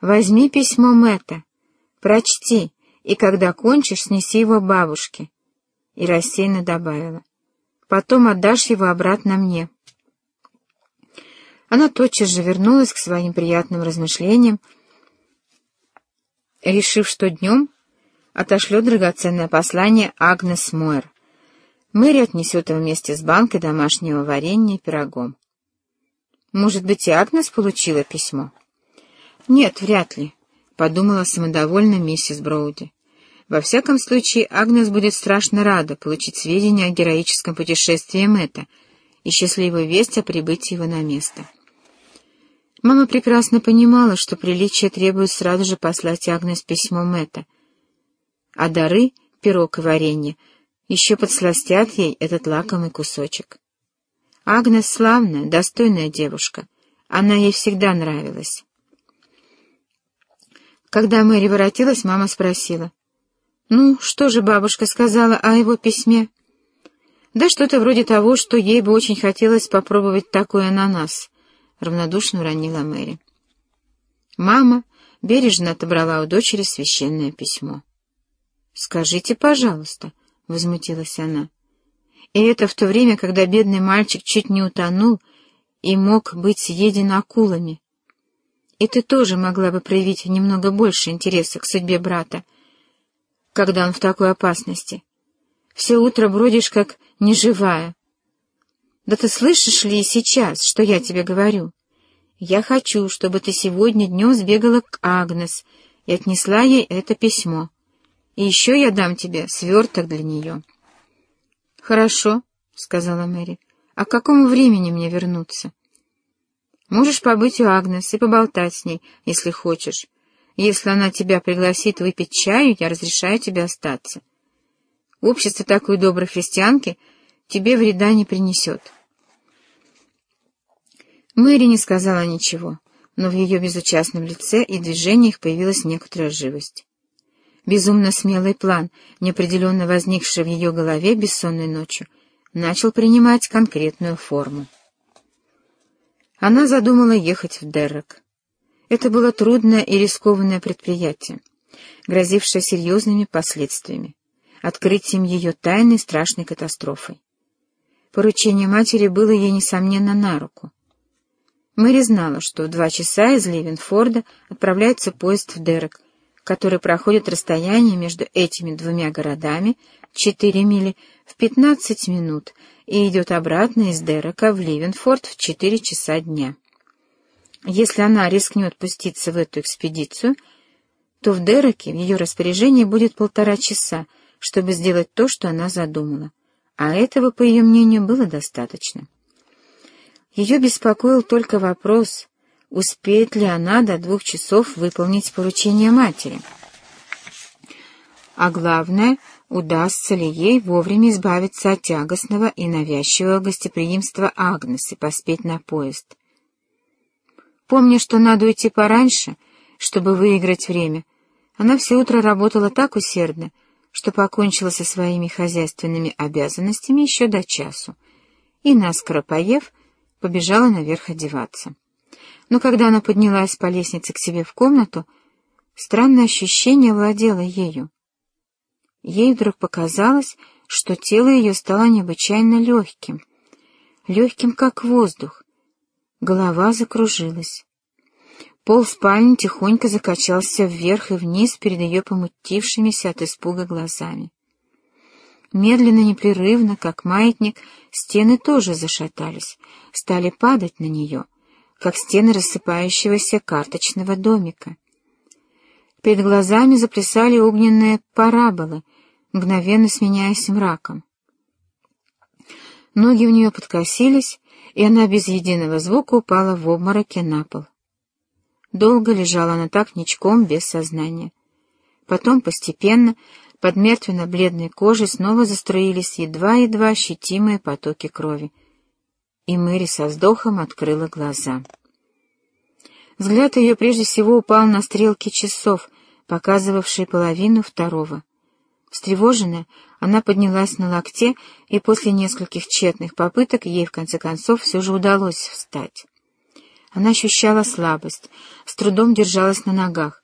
Возьми письмо Мэтта, прочти, и когда кончишь, снеси его бабушке. И рассеянно добавила. Потом отдашь его обратно мне. Она тотчас же вернулась к своим приятным размышлениям, решив, что днем отошлет драгоценное послание Агнес Мойер. Мэри отнесет его вместе с банкой домашнего варенья и пирогом. Может быть, и Агнес получила письмо? Нет, вряд ли, — подумала самодовольно миссис Броуди. Во всяком случае, Агнес будет страшно рада получить сведения о героическом путешествии Мэтта и счастливую весть о прибытии его на место. Мама прекрасно понимала, что приличие требует сразу же послать Агнес письмо Мэтта, а дары, пирог и варенье, еще подсластят ей этот лакомый кусочек. Агнес славная, достойная девушка, она ей всегда нравилась. Когда Мэри воротилась, мама спросила, «Ну, что же бабушка сказала о его письме?» «Да что-то вроде того, что ей бы очень хотелось попробовать такой ананас», — равнодушно уронила Мэри. Мама бережно отобрала у дочери священное письмо. «Скажите, пожалуйста», — возмутилась она. «И это в то время, когда бедный мальчик чуть не утонул и мог быть съеден акулами. И ты тоже могла бы проявить немного больше интереса к судьбе брата, — когда он в такой опасности. Все утро бродишь, как неживая. Да ты слышишь ли сейчас, что я тебе говорю? Я хочу, чтобы ты сегодня днем сбегала к Агнес и отнесла ей это письмо. И еще я дам тебе сверток для нее. — Хорошо, — сказала Мэри. — А к какому времени мне вернуться? — Можешь побыть у Агнес и поболтать с ней, если хочешь. Если она тебя пригласит выпить чаю, я разрешаю тебе остаться. Общество такой доброй христианки тебе вреда не принесет. Мэри не сказала ничего, но в ее безучастном лице и движениях появилась некоторая живость. Безумно смелый план, неопределенно возникший в ее голове бессонной ночью, начал принимать конкретную форму. Она задумала ехать в Деррек. Это было трудное и рискованное предприятие, грозившее серьезными последствиями, открытием ее тайной страшной катастрофой. Поручение матери было ей, несомненно, на руку. Мэри знала, что в два часа из Ливенфорда отправляется поезд в Дерек, который проходит расстояние между этими двумя городами, четыре мили, в пятнадцать минут, и идет обратно из Дерека в Ливенфорд в четыре часа дня. Если она рискнет пуститься в эту экспедицию, то в Дереке в ее распоряжении будет полтора часа, чтобы сделать то, что она задумала, а этого, по ее мнению, было достаточно. Ее беспокоил только вопрос, успеет ли она до двух часов выполнить поручение матери. А главное, удастся ли ей вовремя избавиться от тягостного и навязчивого гостеприимства Агнес и поспеть на поезд. Помня, что надо уйти пораньше, чтобы выиграть время, она все утро работала так усердно, что покончила со своими хозяйственными обязанностями еще до часу, и, наскоро поев, побежала наверх одеваться. Но когда она поднялась по лестнице к себе в комнату, странное ощущение владело ею. Ей вдруг показалось, что тело ее стало необычайно легким, легким, как воздух, Голова закружилась. Пол спальни тихонько закачался вверх и вниз перед ее помутившимися от испуга глазами. Медленно, непрерывно, как маятник, стены тоже зашатались, стали падать на нее, как стены рассыпающегося карточного домика. Перед глазами заплясали огненные параболы, мгновенно сменяясь мраком. Ноги у нее подкосились, и она без единого звука упала в обмороке на пол. Долго лежала она так ничком, без сознания. Потом постепенно под мертвенно-бледной кожей снова застроились едва-едва ощутимые потоки крови. И Мэри со вздохом открыла глаза. Взгляд ее прежде всего упал на стрелки часов, показывавшие половину второго. Встревоженная, она поднялась на локте, и после нескольких тщетных попыток ей, в конце концов, все же удалось встать. Она ощущала слабость, с трудом держалась на ногах.